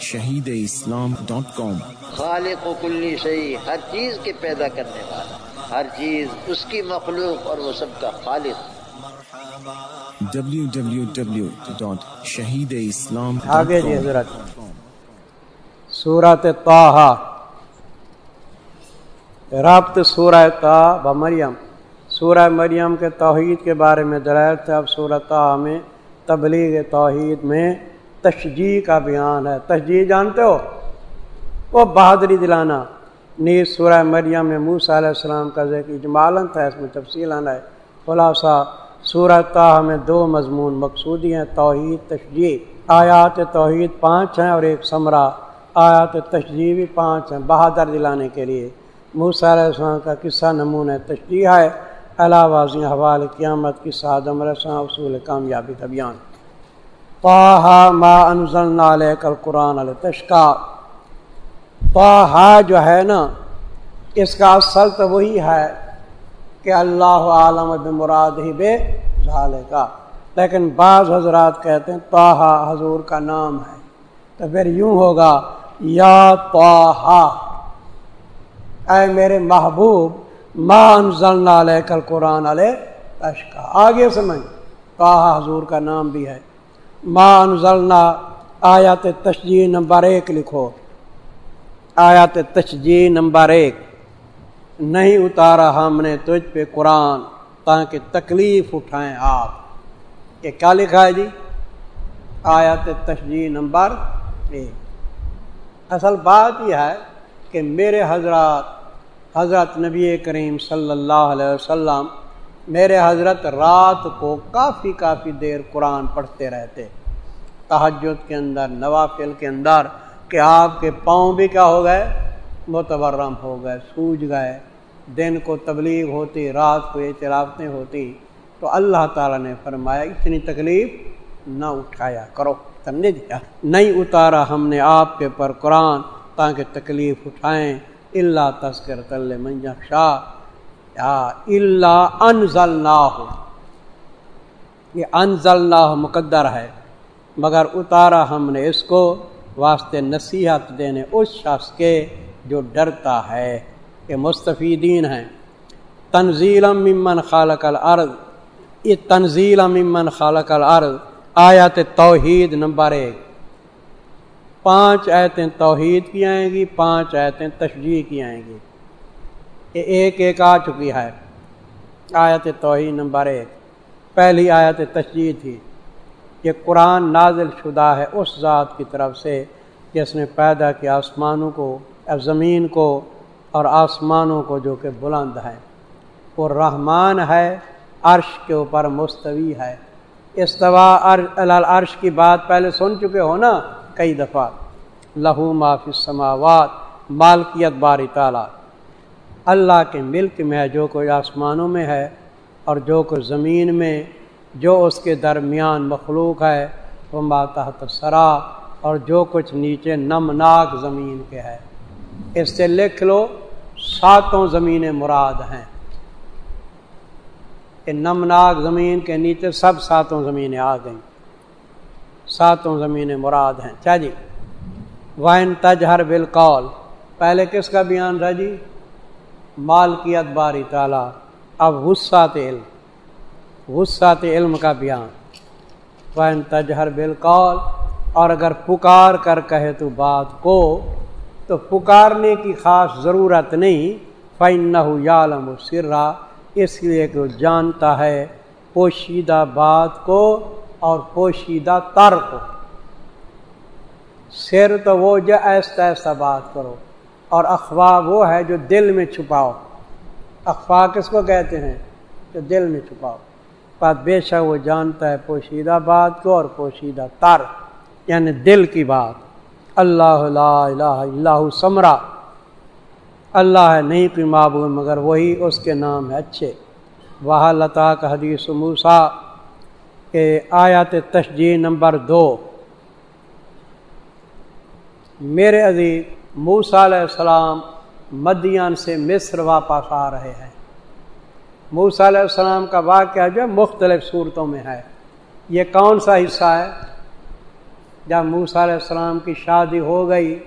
شہید اسلام ڈاٹ کام۔ خالق و کلی شہی ہر چیز کے پیدا کرنے والا ہر چیز اس کی مخلوق اور وہ سب کا خالق۔ www.shahideislam.com آگے جی حضرت۔ سورت طه رابط سورہ تا ب مریم۔ سورہ مریم کے توحید کے بارے میں دلائل تھے۔ اب سورہ طه میں تبلیغ توحید میں تشجیع کا بیان ہے۔ تشجیع جانتے ہو؟ وہ بہادری دلانا۔ نیز سورہ مریم میں موسیٰ علیہ السلام کا ذکر اجمالن تھا، اس میں تفصیل آنا ہے۔ خلاصہ، سورہ طه میں دو مضمون مقصودی ہیں، توحید، تشجیع۔ آیات توحید پانچ ہیں اور ایک ثمرہ۔ آیات تشجیع بھی پانچ ہیں، بہادر دلانے کے لیے۔ موسیٰ علیہ السلام کا قصہ نمونہ تشجیع ہے، علاوہ حوال قیامت کی سعدم رساں اصول کامیابی کا بیان۔ طه ما انزلنا علیک القرآن علیہ تشکا طه جو ہے نا، اس کا اصل تو وہی ہے کہ اللہ عالم بمراد ہی بے ظال کا لیکن بعض حضرات کہتے ہیں طه حضور کا نام ہے۔ تو پھر یوں ہوگا، یا طه اے میرے محبوب، ما انزلنا علیک القرآن علیہ تشکا آگے سمجھ طه حضور کا نام بھی ہے۔ ما انزلنا آیات تشجیح نمبر ایک لکھو۔ آیات تشجیح نمبر ایک۔ نہیں اتارا ہم نے تجھ پہ قرآن تاکہ تکلیف اٹھائیں آپ۔ یہ کیا لکھا ہے جی؟ آیات تشجیح نمبر ایک۔ اصل بات یہ ہے کہ میرے حضرات، حضرت نبی کریم صلی اللہ علیہ وسلم میرے حضرت رات کو کافی کافی دیر قرآن پڑھتے رہتے۔ تحجد کے اندر، نوافل کے اندر، کہ آپ کے پاؤں بھی کیا ہو گئے؟ متورم ہو گئے، سوج گئے۔ دن کو تبلیغ ہوتی، رات کو یہ چرافتیں ہوتی۔ تو اللہ تعالیٰ نے فرمایا، اتنی تکلیف نہ اٹھایا کرو۔ سمجھے دیا نہیں اتارا ہم نے آپ کے پر قرآن تاکہ تکلیف اٹھائیں۔ اللہ تذکر تل منجا شاہ اللہ انزل ہو یہ انزل نہ مقدر ہے، مگر اتارا ہم نے اس کو واسطے نصیحت دینے اس شخص کے جو ڈرتا ہے۔ کہ مستفیدین ہیں۔ تنزیل ممن خالق الارض۔ یہ تنزیل ممن خالق الارض۔ آیات توحید نمبر ایک۔ پانچ ایتیں توحید کی آئیں گی، پانچ ایتیں تشجیح کی آئیں گی۔ یہ ایک ایک آ چکی ہے۔ آیت توحید نمبر ایک۔ پہلی آیت تشجیح تھی یہ قرآن نازل شدہ ہے اس ذات کی طرف سے جس نے پیدا کیا آسمانوں کو زمین کو اور آسمانوں کو جو کہ بلند ہے۔ وہ رحمان ہے، عرش کے اوپر مستوی ہے۔ استوا عرش کی بات پہلے سن چکے ہو نا؟ کئی دفعہ۔ لہو معافی سماوات مالکیت باری تعالیٰ۔ اللہ کے ملک میں ہے، جو کوئی آسمانوں میں ہے اور جو کوئی زمین میں، جو اس کے درمیان مخلوق ہے، وہ ماتحت سرا اور جو کچھ نیچے نمناک زمین کے ہے۔ اس سے لکھ لو، ساتوں زمینیں مراد ہیں۔ کہ نمناک زمین کے نیچے سب ساتوں زمینیں آ گئیں۔ ساتوں زمینیں مراد ہیں۔ چا جی وائن تجہر بالقول۔ پہلے کس کا بیان رہا جی؟ مال کی ادباری تعالیٰ۔ اب غصہ علم غصہ علم کا بیان۔ وائن تجہر بالقول، اور اگر پکار کر کہے تو بات کو، تو پکارنے کی خاص ضرورت نہیں۔ فائن نہ یالم و سرا اس لیے کہ وہ جانتا ہے پوشیدہ بات کو اور پوشیدہ تر کو۔ سر تو وہ جو ایسا ایسا بات کرو۔ اور افواہ وہ ہے جو دل میں چھپاؤ۔ افواہ کس کو کہتے ہیں؟ جو دل میں چھپاؤ۔ بات بے شک وہ جانتا ہے پوشیدہ بات کو اور پوشیدہ تر یعنی دل کی بات۔ اللہ لا الہ اللہ سمرا۔ اللہ ہے نہیں کوئی معبود، مگر وہی اس کے نام ہے اچھے۔ وہ لتا کا حدیث موسا کہ آیات تشجیح نمبر دو۔ میرے عزیز موسا علیہ السلام مدین سے مصر واپس آ رہے ہیں۔ موسا علیہ السلام کا واقعہ جو مختلف صورتوں میں ہے۔ یہ کون سا حصہ ہے؟ جب موسیٰ علیہ السلام کی شادی ہو گئی،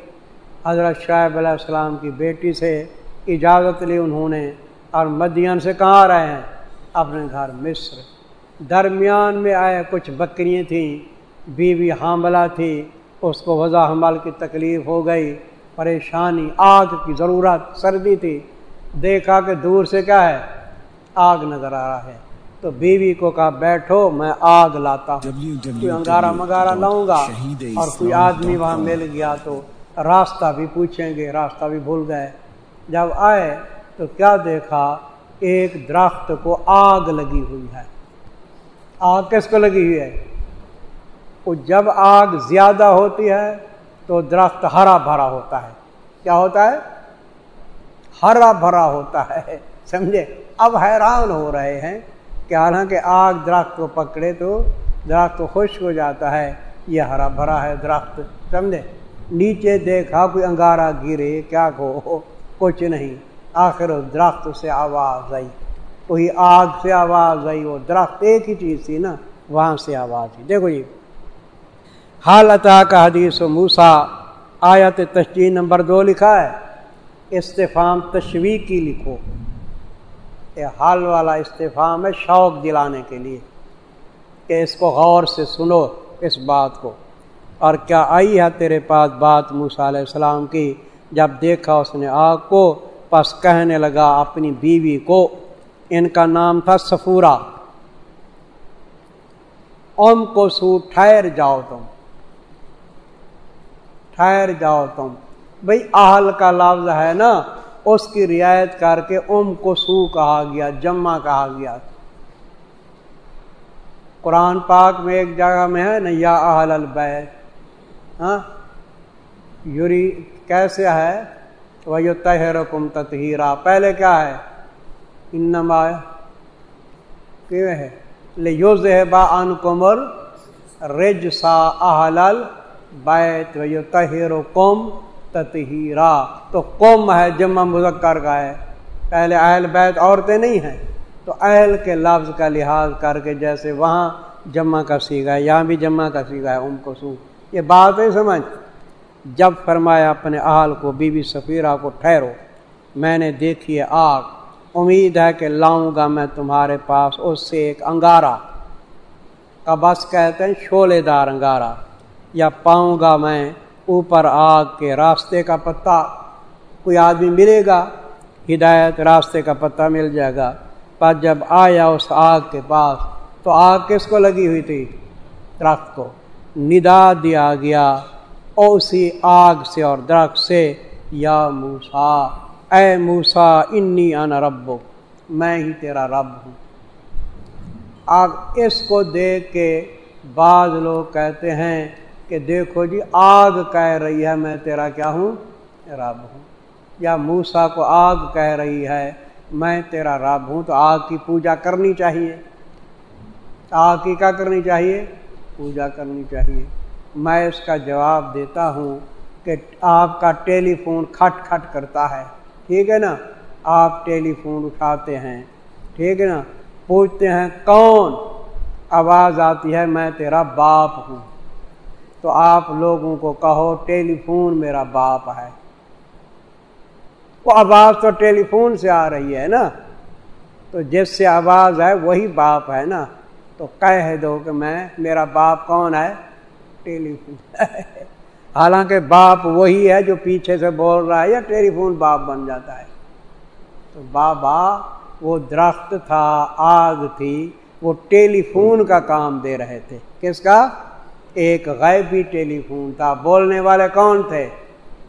حضرت شعیب علیہ السلام کی بیٹی سے اجازت لی انہوں نے اور مدین سے کہاں رہے ہیں؟ اپنے گھر مصر۔ درمیان میں آئے کچھ بکریاں تھیں، بیوی حاملہ تھی، اس کو وضع حمل کی تکلیف ہو گئی۔ پریشانی، آگ کی ضرورت، سردی تھی۔ دیکھا کہ دور سے کیا ہے؟ آگ نظر آ رہا ہے۔ تو بیوی کو کہا، بیٹھو، میں آگ لاتا ہوں۔ کوئی انگارہ مگارہ لاؤں گا اور کوئی آدمی وہاں مل گیا تو راستہ بھی پوچھیں گے، راستہ بھی بھول گئے۔ جب آئے تو کیا دیکھا؟ ایک درخت کو آگ لگی ہوئی ہے۔ آگ کس کو لگی ہوئی ہے؟ وہ جب آگ زیادہ ہوتی ہے تو درخت ہرا بھرا ہوتا ہے۔ کیا ہوتا ہے؟ ہرا بھرا ہوتا ہے۔ سمجھے؟ اب حیران ہو رہے ہیں کہ حالانکہ آگ درخت کو پکڑے تو درخت خشک ہو جاتا ہے۔ یہ ہرا بھرا ہے درخت، سمجھے؟ نیچے دیکھا کوئی انگارہ گرے، کیا کو کچھ نہیں۔ آخر اس درخت سے آواز آئی۔ کوئی آگ سے آواز آئی، وہ درخت ایک ہی چیز تھی نا، وہاں سے آواز آئی۔ دیکھو جی۔ حالت کا حدیث و موسا آیت تشجیح نمبر دو لکھا ہے۔ استفام تشویح کی لکھو۔ یہ حال والا استفام ہے شوق دلانے کے لیے۔ کہ اس کو غور سے سنو اس بات کو۔ اور کیا آئی ہے تیرے پاس بات موسا علیہ السلام کی؟ جب دیکھا اس نے آگ کو، پس کہنے لگا اپنی بیوی کو، ان کا نام تھا سفورا ام کو سو ٹھہر جاؤ تم۔ ٹھہر جاؤ تم۔ بھائی آہل کا لفظ ہے نا، اس کی رعایت کر کے ام کو سو کہا گیا، جمع کہا گیا۔ قرآن پاک میں ایک جگہ میں ہے نا، یا اہل البیت۔ ہاں؟ یوری کیسے ہے؟ وہ تہر کم تطہیرا۔ پہلے کیا ہے؟ انما کیوں ہے؟ لے یوز با ان کمر رج سا اہل بیت و تہر و قوم تطہیرا۔ تو قوم ہے جمع مذکر کا ہے۔ پہلے اہل بیت عورتیں نہیں ہیں۔ تو اہل کے لفظ کا لحاظ کر کے جیسے وہاں جمع کا سیگا ہے، یہاں بھی جمع کا سیگا ہے ام کو سو۔ یہ بات ہے سمجھ۔ جب فرمایا اپنے اہل کو، بی بی سفیرہ کو، ٹھہرو۔ میں نے دیکھی ہے آگ۔ امید ہے کہ لاؤں گا میں تمہارے پاس۔ اس سے ایک انگارہ۔ کا بس کہتے ہیں شولے دار انگارہ۔ یا پاؤں گا میں اوپر آگ کے راستے کا پتہ کوئی آدمی ملے گا، ہدایت راستے کا پتہ مل جائے گا۔ پر جب آیا اس آگ کے پاس، تو آگ کس کو لگی ہوئی تھی؟ درخت کو۔ ندا دیا گیا اسی آگ سے اور درخت سے، یا موسا اے موسا انی ان رب میں ہی تیرا رب ہوں۔ آگ اس کو دیکھ کے بعض لوگ کہتے ہیں کہ دیکھو جی آگ کہہ رہی ہے، میں تیرا کیا ہوں؟ رب ہوں۔ یا موسا کو آگ کہہ رہی ہے، میں تیرا رب ہوں، تو آگ کی پوجا کرنی چاہیے۔ آگ کی کیا کرنی چاہیے؟ پوجا کرنی چاہیے۔ میں اس کا جواب دیتا ہوں کہ آپ کا ٹیلی فون کھٹ کھٹ کرتا ہے۔ ٹھیک ہے نا؟ آپ ٹیلی فون اٹھاتے ہیں۔ ٹھیک ہے نا؟ پوچھتے ہیں، کون؟ آواز آتی ہے، میں تیرا باپ ہوں۔ تو آپ لوگوں کو کہو ٹیلی فون میرا باپ ہے۔ وہ آواز تو ٹیلی فون سے آ رہی ہے نا۔ تو جس سے آواز ہے وہی باپ ہے نا۔ تو کہہ دو کہ میں، میرا باپ کون ہے؟ ٹیلی فون۔ حالانکہ باپ وہی ہے جو پیچھے سے بول رہا ہے یا ٹیلی فون باپ بن جاتا ہے۔ تو بابا، وہ درخت تھا، آگ تھی، وہ ٹیلی فون کا کام دے رہے تھے۔ کس کا؟ ایک غیبی ٹیلی فون تھا۔ بولنے والے کون تھے؟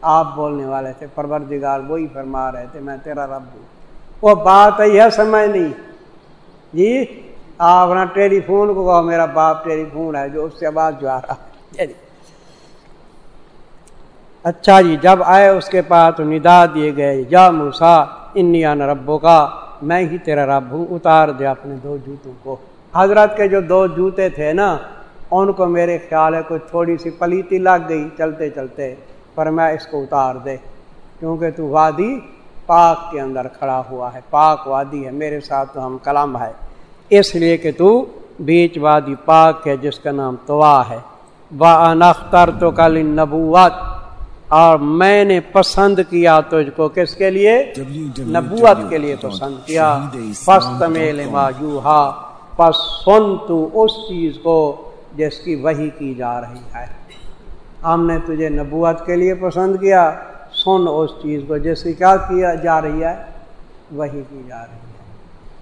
آپ بولنے والے تھے۔ پروردگار وہی فرما رہے تھے، میں تیرا رب ہوں۔ وہ بات ہے سمجھ نہیں۔ جی آپ اپنا ٹیلی فون کو کہو، میرا باپ ٹیلی فون ہے جو اس سے آواز جو آ رہا ہے۔ جی۔ اچھا جی جب آئے اس کے پاس تو ندا دیے گئے جا موسا انیا ربوں کا میں ہی تیرا رب ہوں، اتار دیا اپنے دو جوتوں کو۔ حضرت کے جو دو جوتے تھے نا ان کو میرے خیال ہے کوئی تھوڑی سی پلیتی لگ گئی چلتے چلتے پر میں اس کو اتار دے کیونکہ تو وادی پاک کے اندر کھڑا ہوا ہے پاک وادی ہے میرے ساتھ تو ہم کلام ہے اس لیے کہ تو بیچ وادی پاک ہے جس کا نام توا ہے نختر تو کل نبوت اور میں نے پسند کیا تجھ کو کس کے لیے نبوت کے لیے پسند کیا پست میل ماجوہا پس سن تو اس چیز کو جس کی وہی کی جا رہی ہے۔ ہم نے تجھے نبوت کے لیے پسند کیا، سن اس چیز کو جس کی کیا کیا جا رہی ہے وہی کی جا رہی ہے۔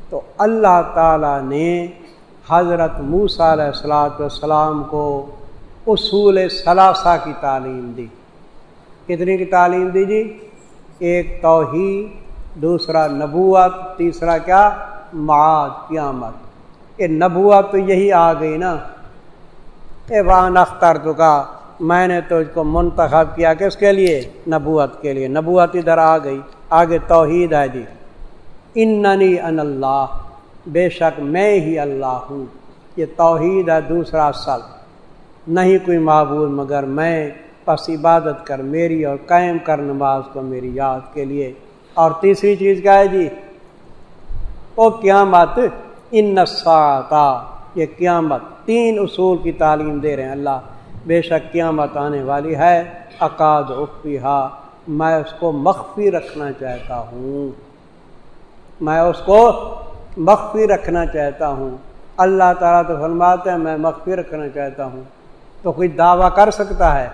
تو اللہ تعالیٰ نے حضرت موسیٰ علیہ السلاۃ والسلام کو اصول ثلاثہ کی تعلیم دی۔ کتنی کی تعلیم دی جی؟ ایک توحید، دوسرا نبوت، تیسرا کیا؟ معاد، قیامت۔ یہ نبوت تو یہی آ گئی نا۔ اے وان اختر تو کا میں نے تو اس کو منتخب کیا کس کے لیے؟ نبوت کے لیے۔ نبوت ادھر آ گئی، آگے توحید ہے جی اننی ان اللہ، بے شک میں ہی اللہ ہوں۔ یہ توحید ہے دوسرا اصل نہیں کوئی معبول مگر میں پس عبادت کر میری اور قائم کر نماز کو میری یاد کے لیے۔ اور تیسری چیز کیا ہے جی وہ قیامت، ان نساتا یہ قیامت تین اصول کی تعلیم دے رہے ہیں۔ اللہ بے شک قیامت آنے والی ہے۔ اقاد اقفیہ میں اس کو مخفی رکھنا چاہتا ہوں۔ میں اس کو مخفی رکھنا چاہتا ہوں۔ اللہ تعالیٰ تو فرماتے ہیں، میں مخفی رکھنا چاہتا ہوں۔ تو کوئی دعویٰ کر سکتا ہے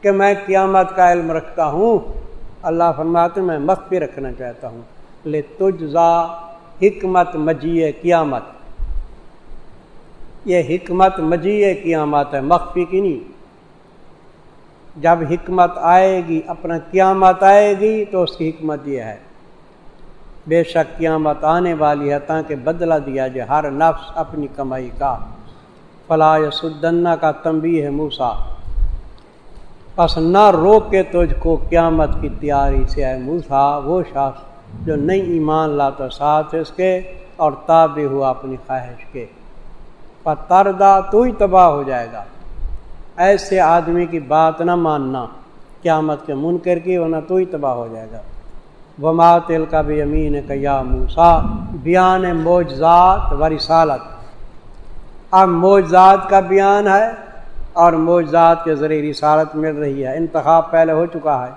کہ میں قیامت کا علم رکھتا ہوں؟ اللہ فرماتے میں مخفی رکھنا چاہتا ہوں۔ لے تجزا حکمت مجیے قیامت یہ حکمت مجیے قیامت ہے، مخفی کی نہیں۔ جب حکمت آئے گی، اپنا قیامت آئے گی تو اس کی حکمت یہ ہے۔ بے شک قیامت آنے والی ہے، تاکہ بدلہ دیا جائے ہر نفس اپنی کمائی کا۔ فلاح سدنا کا تنبی ہے موسا بس نہ روک کے تجھ کو قیامت کی تیاری سے ہے موسا وہ شخص جو نہیں ایمان لاتا ساتھ اس کے اور تابع ہوا اپنی خواہش کے۔ پر تردا تو ہی تباہ ہو جائے گا۔ ایسے آدمی کی بات نہ ماننا قیامت کے منکر کی ورنہ تو ہی تباہ ہو جائے گا۔ وما تل کا بھی امین کیا موسا بیان موجزات و رسالت۔ اب موجزات کا بیان ہے اور موجزات کے ذریعے رسالت مل رہی ہے، انتخاب پہلے ہو چکا ہے۔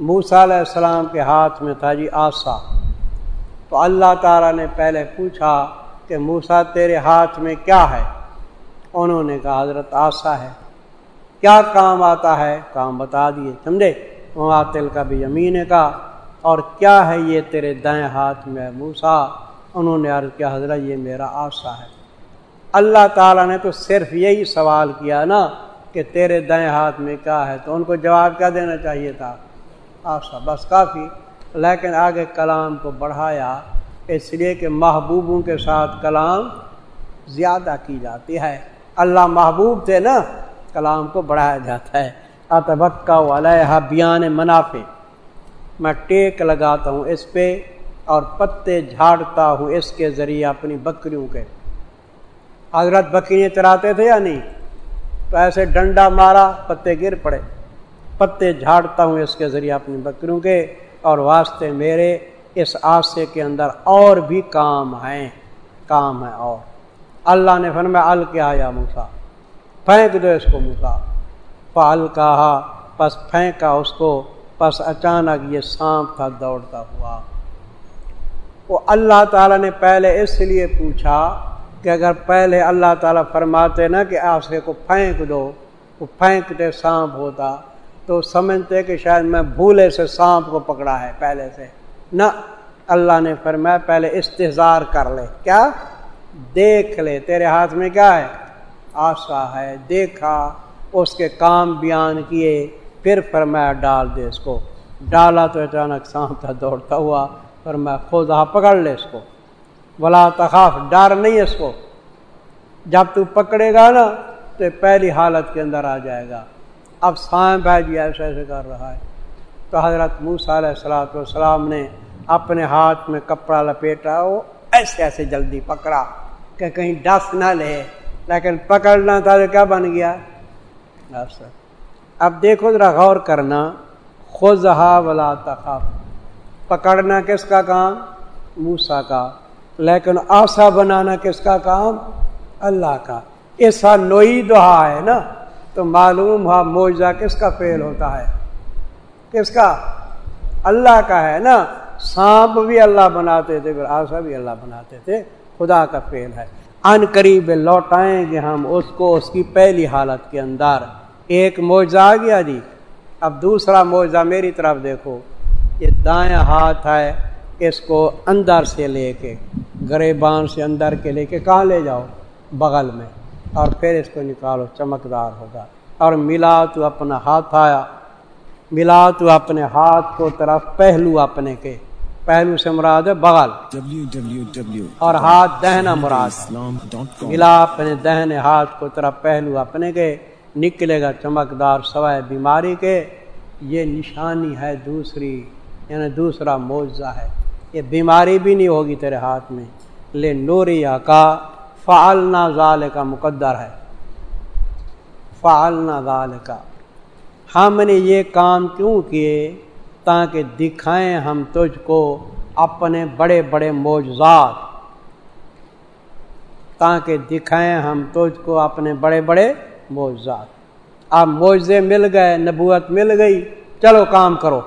موسا علیہ السلام کے ہاتھ میں تھا جی آسا۔ تو اللہ تعالیٰ نے پہلے پوچھا کہ موسا تیرے ہاتھ میں کیا ہے؟ انہوں نے کہا، حضرت آسا ہے۔ کیا کام آتا ہے؟ کام بتا دیے۔ سمجھے معاتل کا بھی امین کا اور کیا ہے یہ تیرے دائیں ہاتھ میں موسا انہوں نے عرض کیا، حضرت یہ میرا آسا ہے۔ اللہ تعالیٰ نے تو صرف یہی سوال کیا نا کہ تیرے دائیں ہاتھ میں کیا ہے؟ تو ان کو جواب کیا دینا چاہیے تھا؟ آسا، بس کافی۔ لیکن آگے کلام کو بڑھایا۔ اس لیے کہ محبوبوں کے ساتھ کلام زیادہ کی جاتی ہے۔ اللہ محبوب تھے نا، کلام کو بڑھایا جاتا ہے۔ اتبکا علیہ بیان منافع۔ میں ٹیک لگاتا ہوں اس پہ اور پتے جھاڑتا ہوں اس کے ذریعے اپنی بکریوں کے۔ حضرت بکریاں چراتے تھے یا نہیں؟ تو ایسے ڈنڈا مارا، پتے گر پڑے۔ پتے جھاڑتا ہوں اس کے ذریعے اپنی بکریوں کے اور واسطے میرے اس آسے کے اندر اور بھی کام ہیں، کام ہے اور۔ اللہ نے فن میں ال کیا یا موسا پھینک دو اس کو موسا پال کہا، پس پھینکا اس کو، پس اچانک یہ سانپ تھا، دوڑتا ہوا۔ وہ اللہ تعالیٰ نے پہلے اس لیے پوچھا کہ اگر پہلے اللہ تعالیٰ فرماتے نا کہ آسے کو پھینک دو، وہ پھینکتے سانپ ہوتا، تو سمجھتے کہ شاید میں بھولے سے سانپ کو پکڑا ہے، پہلے سے۔ نہ اللہ نے فرمایا پہلے استظار کر لے۔ کیا؟ دیکھ لے، تیرے ہاتھ میں کیا ہے؟ آسا ہے، دیکھا، اس کے کام بیان کیے، پھر فرمایا ڈال دے اس کو۔ ڈالا تو اچانک سانپ تھا دوڑتا ہوا، فرمایا خود آ پکڑ لے اس کو۔ بلا تخاف، ڈر نہیں اس کو۔ جب تو پکڑے گا نا، تو پہلی حالت کے اندر آ جائے گا۔ اب سائیں بھائی جی ایسے ایسے کر رہا ہے۔ تو حضرت موسیٰ علیہ السلاۃ والسلام نے اپنے ہاتھ میں کپڑا لپیٹا، وہ ایسے ایسے جلدی پکڑا کہ کہیں ڈس نہ لے، لیکن پکڑنا تھا تو کیا بن گیا؟ اب دیکھو ذرا غور کرنا خوزہ ولا تخاف پکڑنا کس کا کام؟ موسا کا۔ لیکن آسا بنانا کس کا کام؟ اللہ کا۔ ایسا نوئی دہا ہے نا، تو معلوم ہوا موجہ کس کا فیل ہوتا ہے؟ کس کا اللہ کا ہے نا، سانپ بھی اللہ بناتے تھے، پھر آسا بھی اللہ بناتے تھے، خدا کا فیل ہے۔ ان قریب لوٹائیں گے ہم اس کو، اس کی پہلی حالت کے اندر۔ ایک موجہ آ گیا جی۔ اب دوسرا موجہ میری طرف دیکھو۔ یہ دائیں ہاتھ ہے، اس کو اندر سے لے کے، گریبان سے اندر کے لے کے کہاں لے جاؤ؟ بغل میں۔ اور پھر اس کو نکالو، چمکدار ہوگا۔ اور ملا تو اپنا ہاتھ آیا۔ ملا تو اپنے ہاتھ کو طرف پہلو اپنے کے۔ پہلو سے مراد ہے بغل۔ اور ہاتھ دہنا مراد۔ ملا اپنے دہنے ہاتھ کو طرف پہلو اپنے کے۔ نکلے گا چمکدار سوائے بیماری کے۔ یہ نشانی ہے دوسری یعنی دوسرا معاوضہ ہے۔ یہ بیماری بھی نہیں ہوگی تیرے ہاتھ میں۔ لے نوریا کا فعلنا ظال کا مقدر ہے۔ فعلنا ظال کا ہم نے یہ کام کیوں کیے تاکہ دکھائیں ہم تجھ کو اپنے بڑے بڑے معجزات؟ تاکہ دکھائیں ہم تجھ کو اپنے بڑے بڑے معجزات۔ اب معجزے مل گئے، نبوت مل گئی۔ چلو کام کرو۔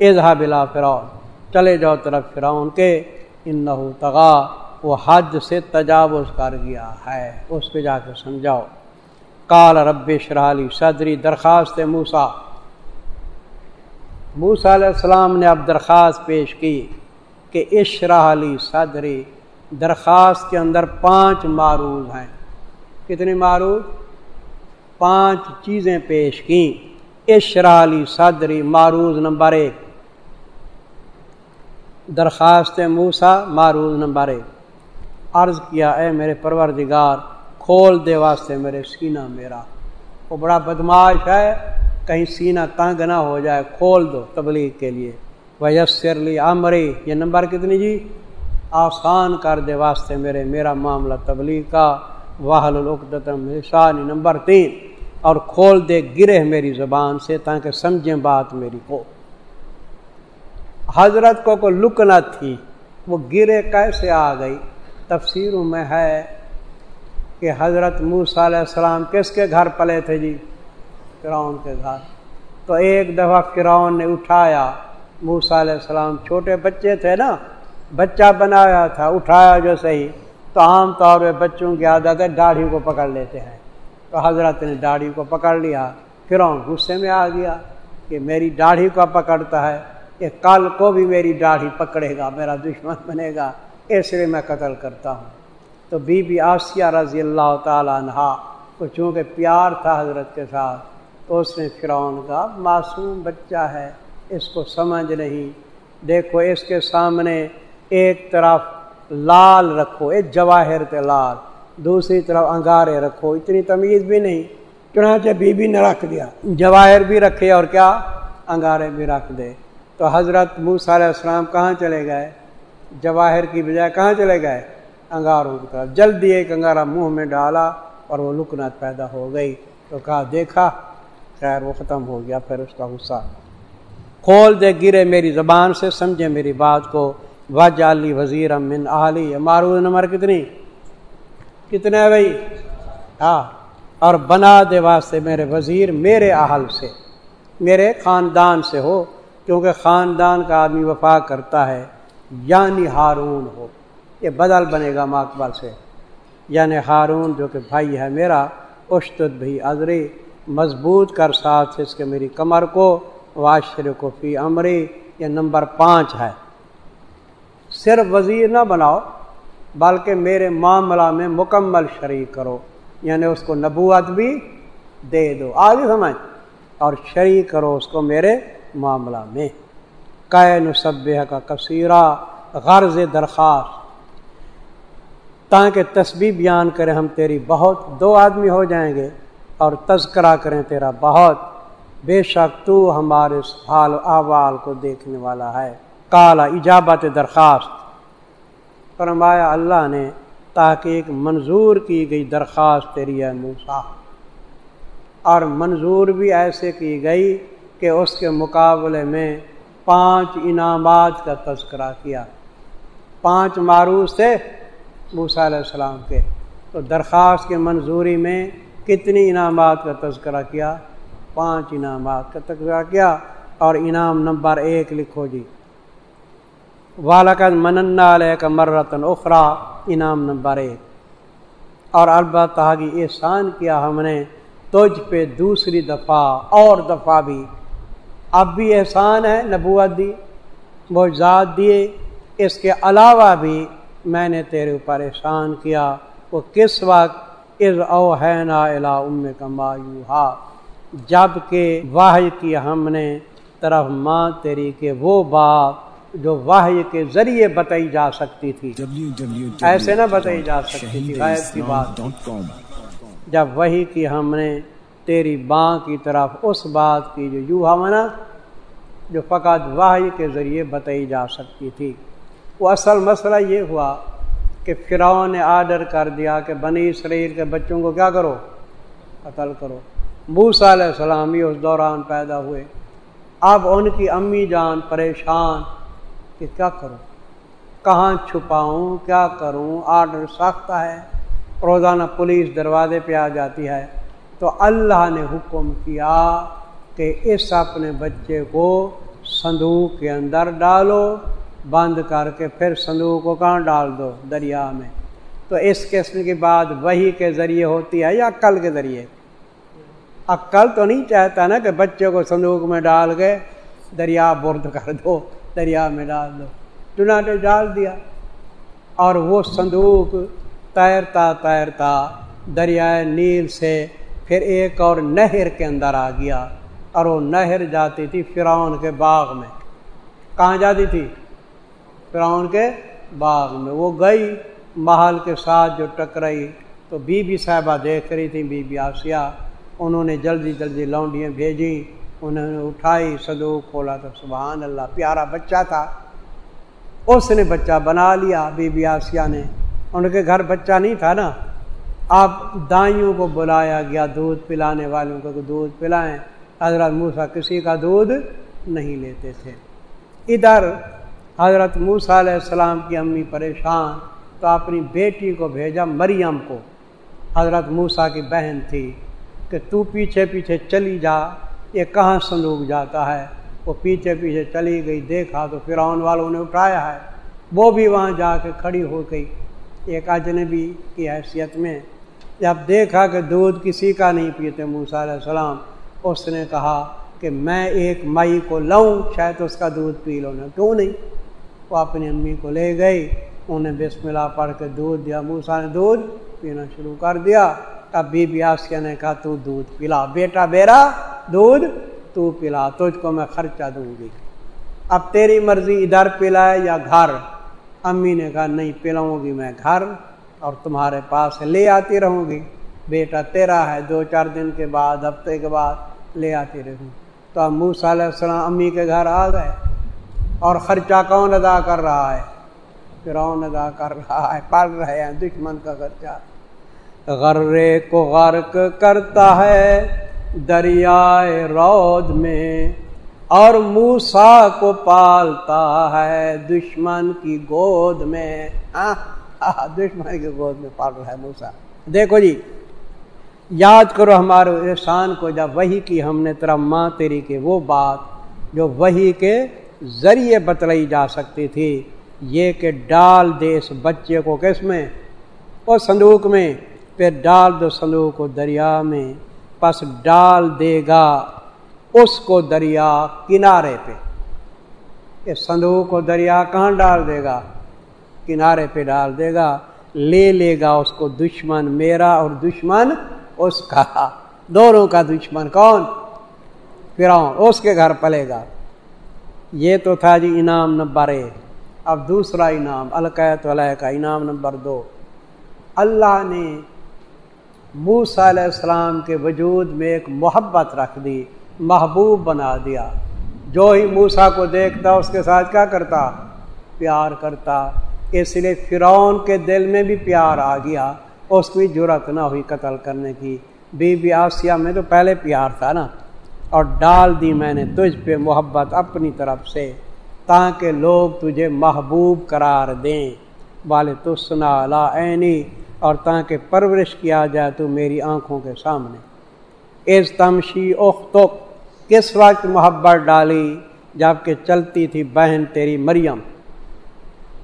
اظہا بلا فرعون۔ چلے جاؤ طرف فرعون کے۔ ان تغا۔ وہ حد سے تجاوز کر گیا ہے۔ اس پہ جا کے سمجھاؤ۔ کال رب شرالی صدری، درخواست موسا موسا علیہ السلام نے اب درخواست پیش کی کہ اشرح علی صدری، درخواست کے اندر پانچ معروض ہیں۔ کتنی معروض؟ پانچ چیزیں پیش کیں۔ اشرح علی صدری، معروض نمبر ایک۔ درخواست موسا معروض نمبر ایک۔ عرض کیا، اے میرے پروردگار کھول دے واسطے میرے سینہ میرا۔ وہ بڑا بدماش ہے، کہیں سینہ تنگ نہ ہو جائے، کھول دو تبلیغ کے لیے۔ ویسر لی عمری یہ نمبر کتنی جی؟ آسان کر دے واسطے میرے، میرا معاملہ تبلیغ کا۔ واہل العقدانی نمبر تین۔ اور کھول دے گرے میری زبان سے تاکہ سمجھیں بات میری کو۔ حضرت کو کوئی لک نہ تھی، وہ گرے کیسے آ گئی؟ تفسیروں میں ہے۔ کہ حضرت موسیٰ علیہ السلام کس کے گھر پلے تھے جی؟ فرعون کے گھر۔ تو ایک دفعہ فرعون نے اٹھایا۔ موسیٰ علیہ السلام چھوٹے بچے تھے نا، بچہ بنایا تھا، اٹھایا جو صحیح۔ تو عام طور پہ بچوں کی عادت ہے داڑھی کو پکڑ لیتے ہیں۔ تو حضرت نے داڑھی کو پکڑ لیا۔ فرعون غصے میں آ گیا کہ میری داڑھی کو پکڑتا ہے، کہ کل کو بھی میری داڑھی پکڑے گا، میرا دشمن بنے گا۔ اس لیے میں قتل کرتا ہوں۔ تو بی بی آسیہ رضی اللہ تعالیٰ عنہ کو چونکہ پیار تھا حضرت کے ساتھ، تو اس نے فرعون کا معصوم بچہ ہے، اس کو سمجھ نہیں۔ دیکھو اس کے سامنے ایک طرف لال رکھو، ایک جواہر تے لال، دوسری طرف انگارے رکھو، اتنی تمیز بھی نہیں۔ چنانچہ بی بی نے رکھ دیا، جواہر بھی رکھے اور کیا؟ انگارے بھی رکھ دے۔ تو حضرت موسیٰ علیہ السلام کہاں چلے گئے؟ جواہر کی بجائے کہاں چلے گئے؟ انگاروں کی طرف جلدی ایک انگارہ منہ میں ڈالا اور وہ لکنت پیدا ہو گئی۔ تو کہا، دیکھا، خیر، وہ ختم ہو گیا، پھر اس کا غصہ۔ کھول دے، گرے میری زبان سے، سمجھے میری بات کو۔ وج علی وزیر امن علی معروض نمبر کتنی؟ کتنے بھائی؟ ہاں اور بنا دے واسطے میرے وزیر میرے اہل سے، میرے خاندان سے ہو، کیونکہ خاندان کا آدمی وفا کرتا ہے یعنی ہارون ہو۔ یہ بدل بنے گا ماکبل سے۔ یعنی ہارون جو کہ بھائی ہے میرا، اشتد بھی ازری مضبوط کر ساتھ اس کے میری کمر کو، واشر کو فی عمری یہ نمبر پانچ ہے۔ صرف وزیر نہ بناؤ، بلکہ میرے معاملہ میں مکمل شریک کرو۔ یعنی اس کو نبوت بھی دے دو۔ آگے سمجھ اور شریک کرو اس کو میرے معاملہ میں۔ نصبہ کا کثیرہ غرض درخواست۔ تاکہ تسبیح بیان کریں، ہم تیری بہت دو آدمی ہو جائیں گے اور تذکرہ کریں تیرا بہت۔ بے شک تو ہمارے حال احوال کو دیکھنے والا ہے۔ کالا ایجابت درخواست۔ فرمایا، اللہ نے، تاکہ ایک منظور کی گئی درخواست تیری ہے موسا اور منظور بھی ایسے کی گئی کہ اس کے مقابلے میں پانچ انعامات کا تذکرہ کیا۔ پانچ معروف تھے۔ موسیٰ علیہ السلام کے۔ تو درخواست کی منظوری میں کتنی انعامات کا تذکرہ کیا؟ پانچ انعامات کا تذکرہ کیا۔ اور انعام نمبر ایک لکھو جی۔ والد مننا علیہ کا مرتن اخرا انعام نمبر ایک۔ اور البتہ احسان کیا ہم نے تجھ پہ دوسری دفعہ، اور دفعہ بھی۔ اب بھی احسان ہے نبوت دی وہ ذات دیے۔ اس کے علاوہ بھی میں نے تیرے اوپر احسان کیا وہ کس وقت؟ از او ہے نا الا ام کا مایوہا جبکہ واحد کی ہم نے طرف ماں تیری کے وہ بات جو واحد کے ذریعے بتائی جا سکتی تھی۔ ایسے نہ بتائی جا سکتی تھی غائب کی بات۔ جب وہی کی ہم نے تیری باں کی طرف اس بات کی جو یو منا جو فقط واحد کے ذریعے بتائی جا سکتی تھی۔ وہ اصل مسئلہ یہ ہوا کہ فرعون نے آرڈر کر دیا کہ بنی اسرائیل کے بچوں کو کیا کرو؟ قتل کرو۔ بوسا علیہ السلام ہی اس دوران پیدا ہوئے۔ اب ان کی امی جان پریشان کہ کیا کروں؟ کہاں چھپاؤں؟ کیا کروں؟ آرڈر سخت ہے۔ روزانہ پولیس دروازے پہ آ جاتی ہے۔ تو اللہ نے حکم کیا کہ اس اپنے بچے کو صندوق کے اندر ڈالو۔ بند کر کے پھر صندوق کو کہاں ڈال دو؟ دریا میں۔ تو اس قسم کی بات وہی کے ذریعے ہوتی ہے یا عقل کے ذریعے؟ عقل تو نہیں چاہتا نا کہ بچے کو صندوق میں ڈال کے دریا برد کر دو، دریا میں ڈال دو۔ چنانچہ ڈال دیا۔ اور وہ صندوق تیرتا تیرتا دریائے نیل سے پھر ایک اور نہر کے اندر آ گیا۔ اور وہ نہر جاتی تھی فرعون کے باغ میں۔ کہاں جاتی تھی؟ فرعون کے باغ میں۔ وہ گئی محل کے ساتھ جو ٹکرائی، تو بی بی صاحبہ دیکھ رہی تھی بی بی آسیہ، انہوں نے جلدی جلدی لونڈیاں بھیجی انہوں نے اٹھائی، صدوق کھولا تو سبحان اللہ، پیارا بچہ تھا۔ اس نے بچہ بنا لیا بی بی آسیہ نے۔ ان کے گھر بچہ نہیں تھا نا۔ اب دائیوں کو بلایا گیا دودھ پلانے والوں کو دودھ پلائیں۔ حضرت موسا کسی کا دودھ نہیں لیتے تھے۔ ادھر حضرت موسا علیہ السلام کی امی پریشان تو اپنی بیٹی کو بھیجا مریم کو۔ حضرت موسا کی بہن تھی کہ تو پیچھے پیچھے چلی جا، یہ کہاں صندوق جاتا ہے؟ وہ پیچھے پیچھے چلی گئی، دیکھا تو فرعون والوں نے اٹھایا ہے۔ وہ بھی وہاں جا کے کھڑی ہو گئی۔ ایک اجنبی کی حیثیت میں جب دیکھا کہ دودھ کسی کا نہیں پیتے موسا علیہ السلام، اس نے کہا کہ میں ایک مئی کو لاؤں، شاید اس کا دودھ پی لو نا کیوں نہیں؟ وہ اپنی امی کو لے گئی۔ انہیں بسم اللہ پڑھ کے دودھ دیا۔ موسا نے دودھ پینا شروع کر دیا۔ اب بی بی آسیہ نے کہا، تو دودھ پلا۔ بیٹا بیرا، دودھ تو پلا۔ تجھ کو میں خرچہ دوں گی۔ اب تیری مرضی ادھر پلائے یا گھر۔ امی نے کہا، نہیں، پلاؤں گی میں گھر اور تمہارے پاس لے آتی رہوں گی۔ بیٹا تیرا ہے۔ دو چار دن کے بعد، ہفتے کے بعد لے آتی رہوں۔ تو اب موسیٰ علیہ السلام امی کے گھر آ گئے۔ اور خرچہ کون ادا کر رہا ہے؟ فرعون ادا کر رہا ہے پال رہے ہیں، دشمن کا خرچہ۔ غرے کو غرق کرتا ہے دریائے رود میں، اور موسا کو پالتا ہے دشمن کی گود میں۔ آہ آہ، دشمن کی گود میں پال رہا ہے موسا دیکھو جی یاد کرو ہمارے احسان کو، جب وہی کی ہم نے تیرا ماں تیری کے وہ بات، جو وہی کے ذریعے بتلائی جا سکتی تھی یہ کہ ڈال دے اس بچے کو کس میں؟ وہ صندوق میں۔ پھر ڈال دو صندوق کو دریا میں۔ پس ڈال دے گا اس کو دریا کنارے پہ۔ اس صندوق کو دریا کہاں ڈال دے گا؟ کنارے پہ ڈال دے گا۔ لے لے گا اس کو دشمن میرا اور دشمن اس کا۔ دونوں کا دشمن کون؟ فرعون، اس کے گھر پلے گا۔ یہ تو تھا جی انعام نمبر ایک۔ اب دوسرا انعام، القیت علیہ کا انعام نمبر دو۔ اللہ نے موسا علیہ السلام کے وجود میں ایک محبت رکھ دی، محبوب بنا دیا۔ جو ہی موسا کو دیکھتا، اس کے ساتھ کیا کرتا؟ پیار کرتا۔ اس لیے فرعون کے دل میں بھی پیار آ گیا۔ اس کی ضرورت نہ ہوئی قتل کرنے کی۔ بی بی آسیہ میں تو پہلے پیار تھا نا۔ اور ڈال دی میں نے تجھ پہ محبت اپنی طرف سے تاکہ لوگ تجھے محبوب قرار دیں۔ والے تو سنا لا عینی اور تاکہ پرورش کیا جائے تو میری آنکھوں کے سامنے۔ اس تمشی اختو کس وقت محبت ڈالی جبکہ چلتی تھی بہن تیری مریم؟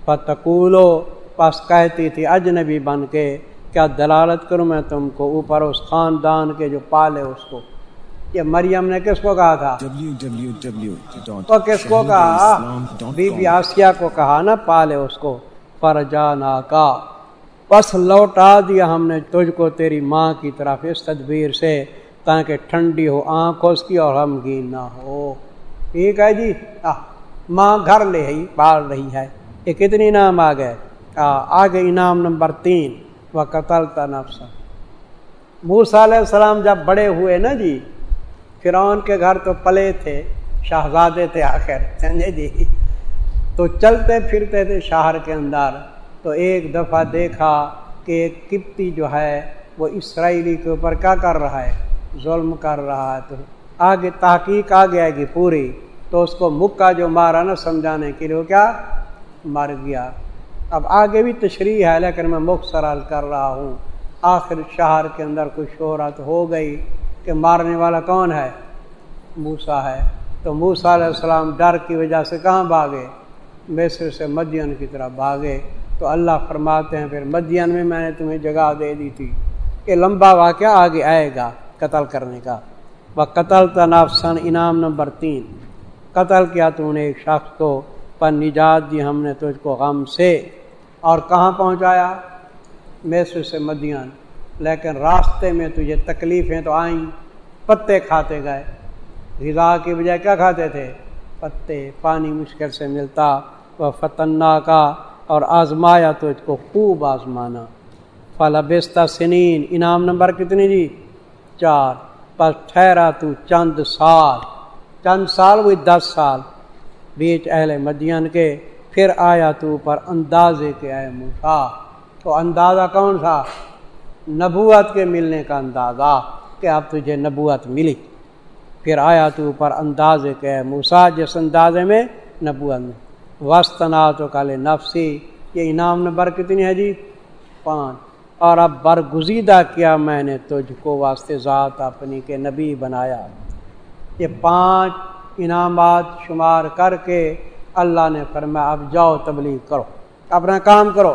فتقولو، پس کہتی تھی اجنبی بن کے، کیا دلالت کروں میں تم کو اوپر اس خاندان کے جو پالے اس کو؟ یہ مریم نے کس کو کہا تھا؟ تو کس کو کہا؟ بی بی آسیہ کو کہا نا پالے اس کو پر جانا کا بس لوٹا دیا ہم نے تجھ کو تیری ماں کی طرف اس تدبیر سے تاکہ ٹھنڈی ہو آنکھ اس کی اور غمگین نہ ہو۔ ٹھیک ہے جی؟ ماں گھر لے ہی پال رہی ہے۔ یہ کتنی انعام آ گئے؟ آگے انعام نمبر تین۔ وہ قتل تنفس موسا علیہ السلام جب بڑے ہوئے نا جی فرعون کے گھر تو پلے تھے، شہزادے تھے آخر، سمجھے جی؟ تو چلتے پھرتے تھے شہر کے اندر۔ تو ایک دفعہ دیکھا کہ ایک کپتی جو ہے، وہ اسرائیلی کے اوپر کیا کر رہا ہے؟ ظلم کر رہا ہے۔ تو آگے تحقیق آ گیا گی پوری۔ تو اس کو مکہ جو مارا نا سمجھانے کے لیے، وہ کیا؟ مر گیا۔ اب آگے بھی تشریح ہے، لیکن میں مختصر کر رہا ہوں۔ آخر شہر کے اندر کوئی شہرت ہو گئی۔ کہ مارنے والا کون ہے؟ موسا ہے۔ تو موسا علیہ السلام ڈر کی وجہ سے کہاں بھاگے؟ مصر سے مدین کی طرف بھاگے۔ تو اللہ فرماتے ہیں، پھر مدین میں میں نے تمہیں جگہ دے دی تھی کہ لمبا واقعہ آگے آئے گا قتل کرنے کا۔ وہ قتل تنافسن انعام نمبر تین۔ قتل کیا تو نے ایک شخص کو؟ پر نجات دی ہم نے تجھ کو غم سے۔ اور کہاں پہنچایا؟ میسر سے مدین۔ لیکن راستے میں تجھے تکلیفیں تو آئیں، پتے کھاتے گئے۔ غذا کی بجائے کیا کھاتے تھے؟ پتے۔ پانی مشکل سے ملتا۔ وہ فتنا کا اور آزمایا تو اس کو خوب آزمانا۔ فلبستہ سنین۔ انعام نمبر کتنی جی؟ چار۔ بس ٹھہرا تو چند سال۔ چند سال وہی دس سال۔ بیچ اہل مدین کے، پھر آیا تو پر اندازے کے اے موسا تو اندازہ کون تھا نبوت کے ملنے کا اندازہ کہ اب تجھے نبوت ملی۔ پھر آیا تو پر اندازے کے موسا جس اندازے میں نبوت میں وسطنا تو کالے نفسی، یہ انعام نمبر کتنی ہے جی؟ پانچ۔ اور اب برگزیدہ کیا میں نے تجھ کو واسطے ذات اپنی کے نبی بنایا۔ یہ پانچ انعامات شمار کر کے اللہ نے فرمایا، اب جاؤ تبلیغ کرو، اپنا کام کرو۔